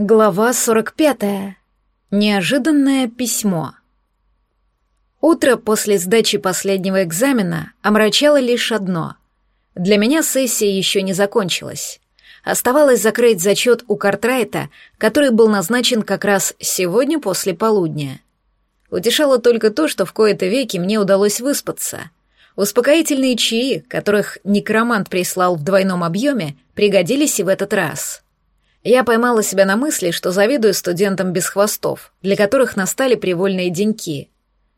Глава 45. Неожиданное письмо. Утро после сдачи последнего экзамена омрачало лишь одно. Для меня сессия еще не закончилась. Оставалось закрыть зачет у Картрайта, который был назначен как раз сегодня после полудня. Утешало только то, что в кои-то веки мне удалось выспаться. Успокоительные чаи, которых некромант прислал в двойном объеме, пригодились и в этот раз — я поймала себя на мысли, что завидую студентам без хвостов, для которых настали привольные деньки.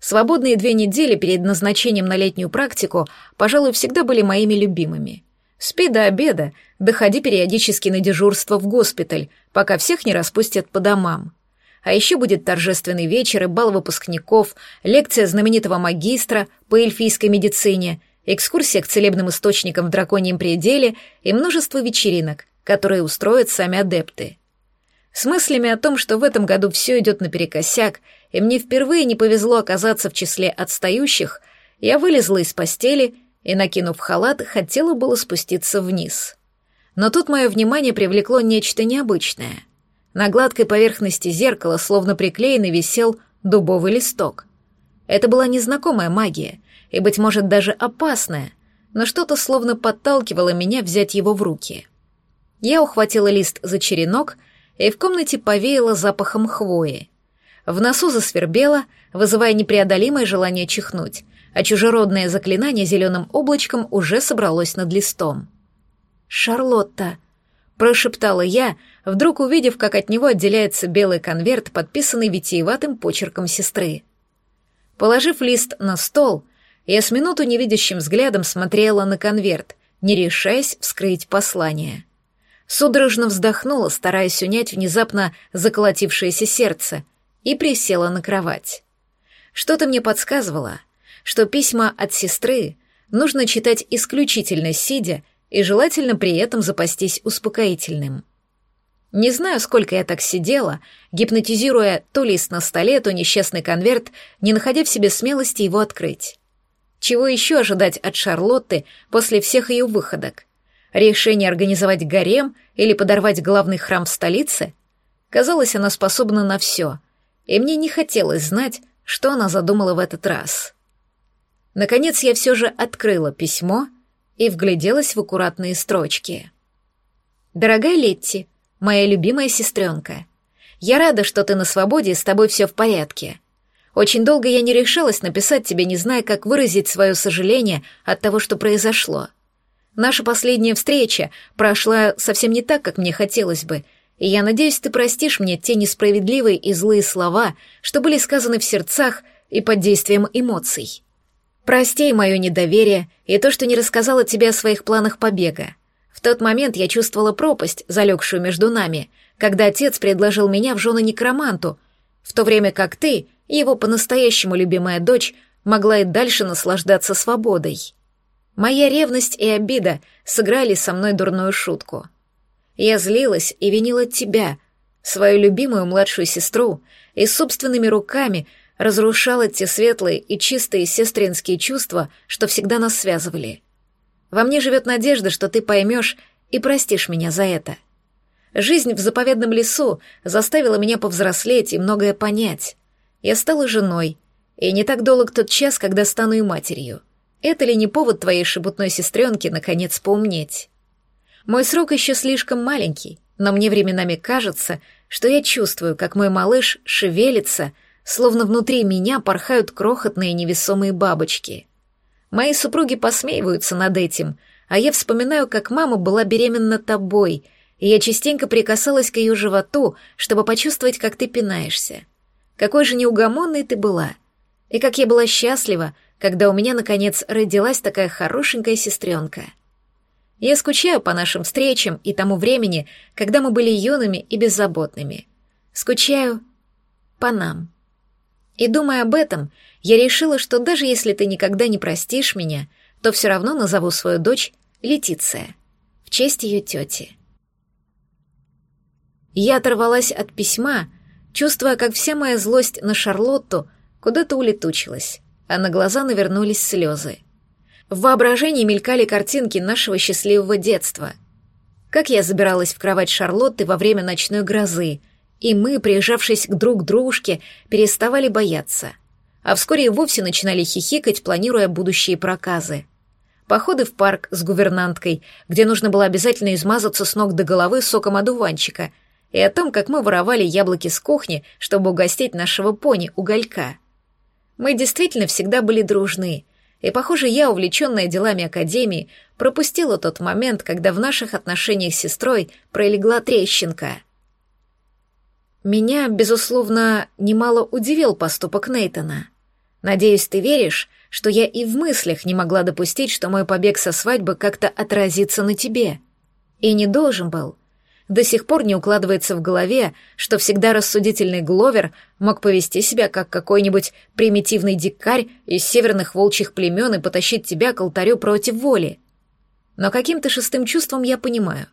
Свободные две недели перед назначением на летнюю практику, пожалуй, всегда были моими любимыми. Спи до обеда, доходи периодически на дежурство в госпиталь, пока всех не распустят по домам. А еще будет торжественный вечер и бал выпускников, лекция знаменитого магистра по эльфийской медицине, экскурсия к целебным источникам в драконьем пределе и множество вечеринок, которые устроят сами адепты. С мыслями о том, что в этом году все идет наперекосяк, и мне впервые не повезло оказаться в числе отстающих, я вылезла из постели и, накинув халат, хотела было спуститься вниз. Но тут мое внимание привлекло нечто необычное. На гладкой поверхности зеркала, словно приклеенный, висел дубовый листок. Это была незнакомая магия, и, быть может, даже опасная, но что-то словно подталкивало меня взять его в руки — я ухватила лист за черенок, и в комнате повеяло запахом хвои. В носу засвербело, вызывая непреодолимое желание чихнуть, а чужеродное заклинание зеленым облачком уже собралось над листом. «Шарлотта», — прошептала я, вдруг увидев, как от него отделяется белый конверт, подписанный витиеватым почерком сестры. Положив лист на стол, я с минуту невидящим взглядом смотрела на конверт, не решаясь вскрыть послание. Судорожно вздохнула, стараясь унять внезапно заколотившееся сердце, и присела на кровать. Что-то мне подсказывало, что письма от сестры нужно читать исключительно сидя и желательно при этом запастись успокоительным. Не знаю, сколько я так сидела, гипнотизируя то лист на столе, то несчастный конверт, не находя в себе смелости его открыть. Чего еще ожидать от Шарлотты после всех ее выходок? Решение организовать гарем или подорвать главный храм в столице? Казалось, она способна на все, и мне не хотелось знать, что она задумала в этот раз. Наконец я все же открыла письмо и вгляделась в аккуратные строчки. «Дорогая Летти, моя любимая сестренка, я рада, что ты на свободе и с тобой все в порядке. Очень долго я не решалась написать тебе, не зная, как выразить свое сожаление от того, что произошло. Наша последняя встреча прошла совсем не так, как мне хотелось бы, и я надеюсь, ты простишь мне те несправедливые и злые слова, что были сказаны в сердцах и под действием эмоций. Прости мое недоверие и то, что не рассказала тебе о своих планах побега. В тот момент я чувствовала пропасть, залегшую между нами, когда отец предложил меня в жены некроманту, в то время как ты, его по-настоящему любимая дочь, могла и дальше наслаждаться свободой. Моя ревность и обида сыграли со мной дурную шутку. Я злилась и винила тебя, свою любимую младшую сестру, и собственными руками разрушала те светлые и чистые сестринские чувства, что всегда нас связывали. Во мне живет надежда, что ты поймешь и простишь меня за это. Жизнь в заповедном лесу заставила меня повзрослеть и многое понять. Я стала женой, и не так долг тот час, когда стану и матерью. Это ли не повод твоей шебутной сестренки наконец поумнеть? Мой срок еще слишком маленький, но мне временами кажется, что я чувствую, как мой малыш шевелится, словно внутри меня порхают крохотные невесомые бабочки. Мои супруги посмеиваются над этим, а я вспоминаю, как мама была беременна тобой, и я частенько прикасалась к ее животу, чтобы почувствовать, как ты пинаешься. Какой же неугомонной ты была. И как я была счастлива, когда у меня, наконец, родилась такая хорошенькая сестренка. Я скучаю по нашим встречам и тому времени, когда мы были юными и беззаботными. Скучаю по нам. И думая об этом, я решила, что даже если ты никогда не простишь меня, то все равно назову свою дочь Летиция, в честь ее тети. Я оторвалась от письма, чувствуя, как вся моя злость на Шарлотту куда-то улетучилась а на глаза навернулись слезы. В воображении мелькали картинки нашего счастливого детства. как я забиралась в кровать Шарлотты во время ночной грозы, и мы, прижавшись к друг дружке, переставали бояться. А вскоре и вовсе начинали хихикать, планируя будущие проказы. Походы в парк с гувернанткой, где нужно было обязательно измазаться с ног до головы соком одуванчика, и о том, как мы воровали яблоки с кухни, чтобы угостить нашего пони уголька. Мы действительно всегда были дружны, и, похоже, я, увлеченная делами Академии, пропустила тот момент, когда в наших отношениях с сестрой пролегла трещинка. Меня, безусловно, немало удивил поступок Нейтона. Надеюсь, ты веришь, что я и в мыслях не могла допустить, что мой побег со свадьбы как-то отразится на тебе. И не должен был. До сих пор не укладывается в голове, что всегда рассудительный Гловер мог повести себя как какой-нибудь примитивный дикарь из северных волчьих племен и потащить тебя к алтарю против воли. Но каким-то шестым чувством я понимаю.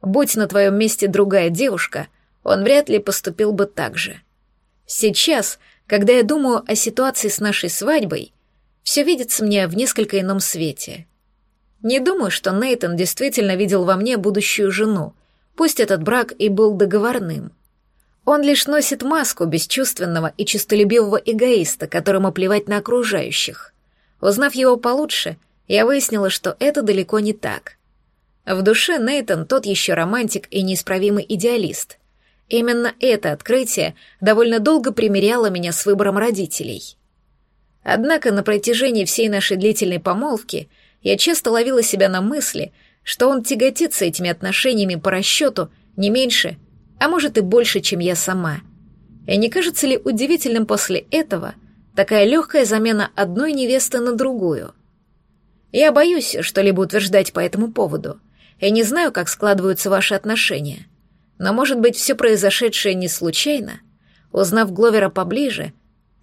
Будь на твоем месте другая девушка, он вряд ли поступил бы так же. Сейчас, когда я думаю о ситуации с нашей свадьбой, все видится мне в несколько ином свете. Не думаю, что Нейтон действительно видел во мне будущую жену, пусть этот брак и был договорным. Он лишь носит маску бесчувственного и честолюбивого эгоиста, которому плевать на окружающих. Узнав его получше, я выяснила, что это далеко не так. В душе Нейтон тот еще романтик и неисправимый идеалист. Именно это открытие довольно долго примеряло меня с выбором родителей. Однако на протяжении всей нашей длительной помолвки я часто ловила себя на мысли, что он тяготится этими отношениями по расчету не меньше, а может и больше, чем я сама. И не кажется ли удивительным после этого такая легкая замена одной невесты на другую? Я боюсь что-либо утверждать по этому поводу, и не знаю, как складываются ваши отношения. Но, может быть, все произошедшее не случайно? Узнав Гловера поближе,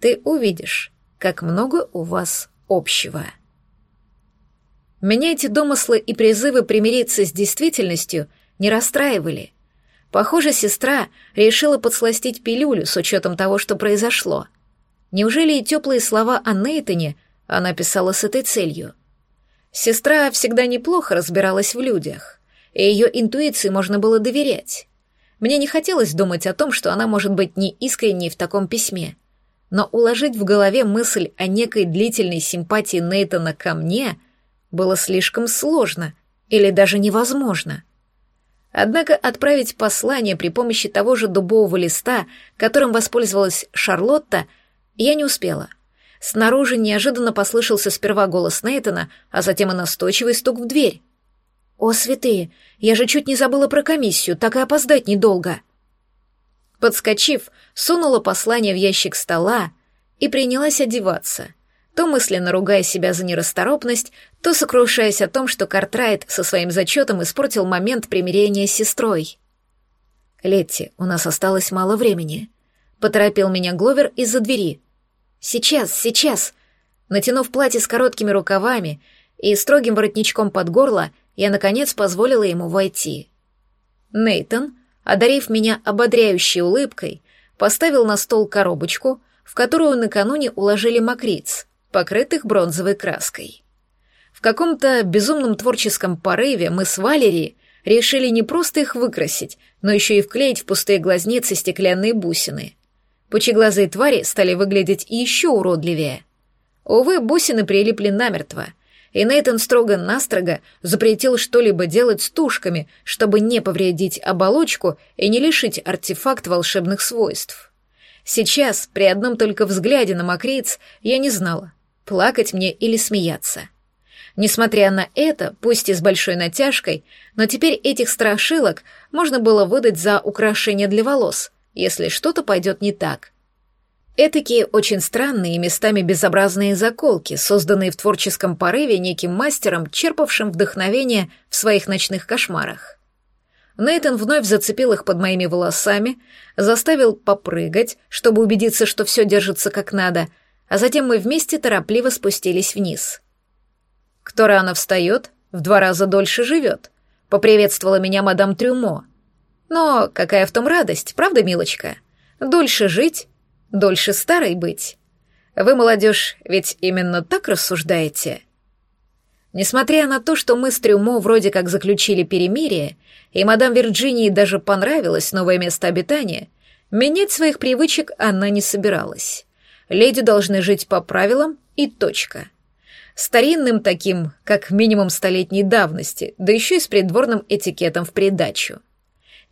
ты увидишь, как много у вас общего. Меня эти домыслы и призывы примириться с действительностью не расстраивали. Похоже, сестра решила подсластить пилюлю с учетом того, что произошло. Неужели и теплые слова о Нейтоне она писала с этой целью? Сестра всегда неплохо разбиралась в людях, и ее интуиции можно было доверять. Мне не хотелось думать о том, что она может быть не искренней в таком письме — но уложить в голове мысль о некой длительной симпатии Нейтона ко мне было слишком сложно или даже невозможно. Однако отправить послание при помощи того же дубового листа, которым воспользовалась Шарлотта, я не успела. Снаружи неожиданно послышался сперва голос Нейтона, а затем и настойчивый стук в дверь. «О, святые, я же чуть не забыла про комиссию, так и опоздать недолго!» Подскочив, сунула послание в ящик стола и принялась одеваться, то мысленно ругая себя за нерасторопность, то сокрушаясь о том, что Картрайт со своим зачетом испортил момент примирения с сестрой. «Летти, у нас осталось мало времени», — поторопил меня Гловер из-за двери. «Сейчас, сейчас!» Натянув платье с короткими рукавами и строгим воротничком под горло, я, наконец, позволила ему войти. Нейтон, одарив меня ободряющей улыбкой, поставил на стол коробочку, в которую накануне уложили мокриц, покрытых бронзовой краской. В каком-то безумном творческом порыве мы с Валерией решили не просто их выкрасить, но еще и вклеить в пустые глазницы стеклянные бусины. Пучеглазые твари стали выглядеть еще уродливее. Увы, бусины прилипли намертво — и Нейтан строго-настрого запретил что-либо делать с тушками, чтобы не повредить оболочку и не лишить артефакт волшебных свойств. Сейчас, при одном только взгляде на мокриц, я не знала, плакать мне или смеяться. Несмотря на это, пусть и с большой натяжкой, но теперь этих страшилок можно было выдать за украшение для волос, если что-то пойдет не так — Этакие очень странные и местами безобразные заколки, созданные в творческом порыве неким мастером, черпавшим вдохновение в своих ночных кошмарах. Нейтан вновь зацепил их под моими волосами, заставил попрыгать, чтобы убедиться, что все держится как надо, а затем мы вместе торопливо спустились вниз. «Кто рано встает, в два раза дольше живет», — поприветствовала меня мадам Трюмо. «Но какая в том радость, правда, милочка? Дольше жить дольше старой быть. Вы, молодежь, ведь именно так рассуждаете?» Несмотря на то, что мы с Трюмо вроде как заключили перемирие, и мадам Вирджинии даже понравилось новое место обитания, менять своих привычек она не собиралась. Леди должны жить по правилам и точка. Старинным таким, как минимум столетней давности, да еще и с придворным этикетом в придачу.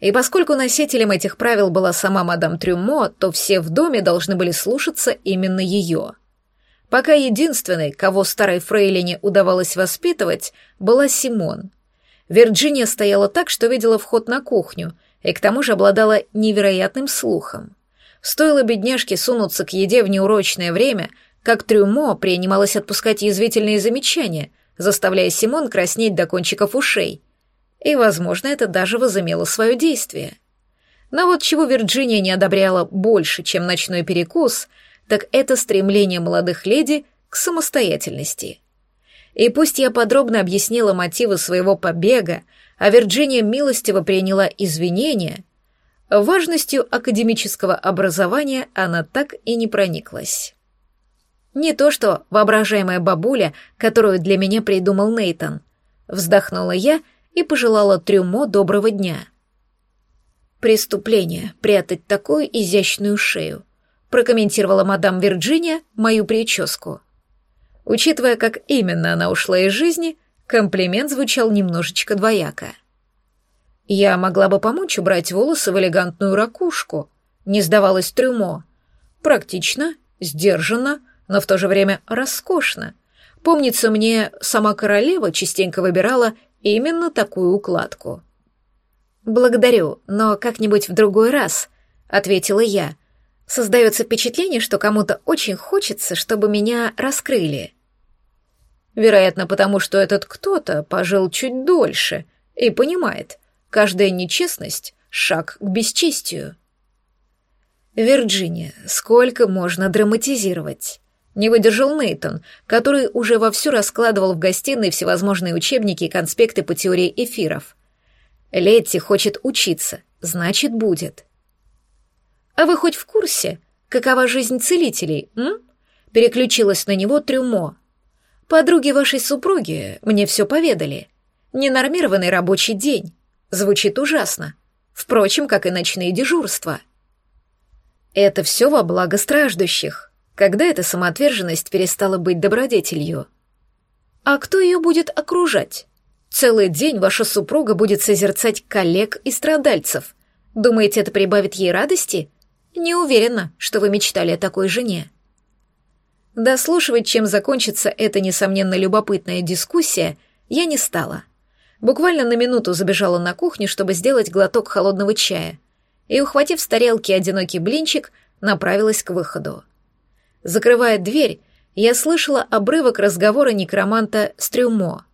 И поскольку носителем этих правил была сама мадам Трюмо, то все в доме должны были слушаться именно ее — Пока единственной, кого старой фрейлине удавалось воспитывать, была Симон. Вирджиния стояла так, что видела вход на кухню, и к тому же обладала невероятным слухом. Стоило бедняжке сунуться к еде в неурочное время, как Трюмо принималось отпускать язвительные замечания, заставляя Симон краснеть до кончиков ушей. И, возможно, это даже возымело свое действие. Но вот чего Вирджиния не одобряла больше, чем ночной перекус — так это стремление молодых леди к самостоятельности. И пусть я подробно объяснила мотивы своего побега, а Вирджиния милостиво приняла извинения, важностью академического образования она так и не прониклась. Не то что воображаемая бабуля, которую для меня придумал Нейтон. Вздохнула я и пожелала Трюмо доброго дня. Преступление — прятать такую изящную шею прокомментировала мадам Вирджиния мою прическу. Учитывая, как именно она ушла из жизни, комплимент звучал немножечко двояко. Я могла бы помочь убрать волосы в элегантную ракушку, не сдавалась трюмо. Практично, сдержанно, но в то же время роскошно. Помнится мне, сама королева частенько выбирала именно такую укладку. «Благодарю, но как-нибудь в другой раз», — ответила я, — Создается впечатление, что кому-то очень хочется, чтобы меня раскрыли. Вероятно, потому что этот кто-то пожил чуть дольше и понимает, каждая нечестность — шаг к бесчестию. Вирджиния, сколько можно драматизировать? Не выдержал Нейтон, который уже вовсю раскладывал в гостиной всевозможные учебники и конспекты по теории эфиров. Летти хочет учиться, значит, будет. «А вы хоть в курсе, какова жизнь целителей, м?» Переключилась на него Трюмо. «Подруги вашей супруги мне все поведали. Ненормированный рабочий день. Звучит ужасно. Впрочем, как и ночные дежурства». Это все во благо страждущих. Когда эта самоотверженность перестала быть добродетелью? А кто ее будет окружать? Целый день ваша супруга будет созерцать коллег и страдальцев. Думаете, это прибавит ей радости? Не уверена, что вы мечтали о такой жене. Дослушивать, чем закончится эта, несомненно, любопытная дискуссия, я не стала. Буквально на минуту забежала на кухню, чтобы сделать глоток холодного чая, и, ухватив с тарелки одинокий блинчик, направилась к выходу. Закрывая дверь, я слышала обрывок разговора некроманта с Трюмо.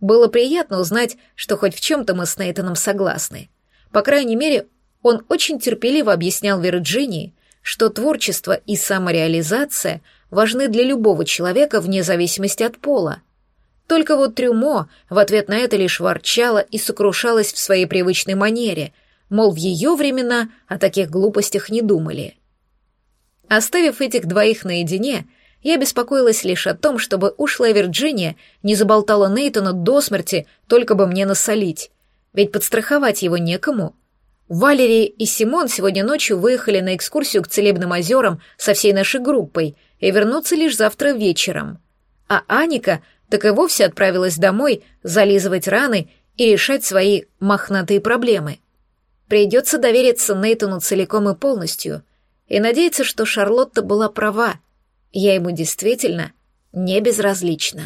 Было приятно узнать, что хоть в чем-то мы с Нейтаном согласны. По крайней мере, он очень терпеливо объяснял Вирджинии, что творчество и самореализация важны для любого человека вне зависимости от пола. Только вот Трюмо в ответ на это лишь ворчала и сокрушалась в своей привычной манере, мол, в ее времена о таких глупостях не думали. Оставив этих двоих наедине, я беспокоилась лишь о том, чтобы ушлая Вирджиния не заболтала Нейтона до смерти, только бы мне насолить, ведь подстраховать его некому — Валерий и Симон сегодня ночью выехали на экскурсию к Целебным озерам со всей нашей группой и вернутся лишь завтра вечером. А Аника так и вовсе отправилась домой зализывать раны и решать свои мохнатые проблемы. Придется довериться Нейтану целиком и полностью и надеяться, что Шарлотта была права. Я ему действительно не безразлична.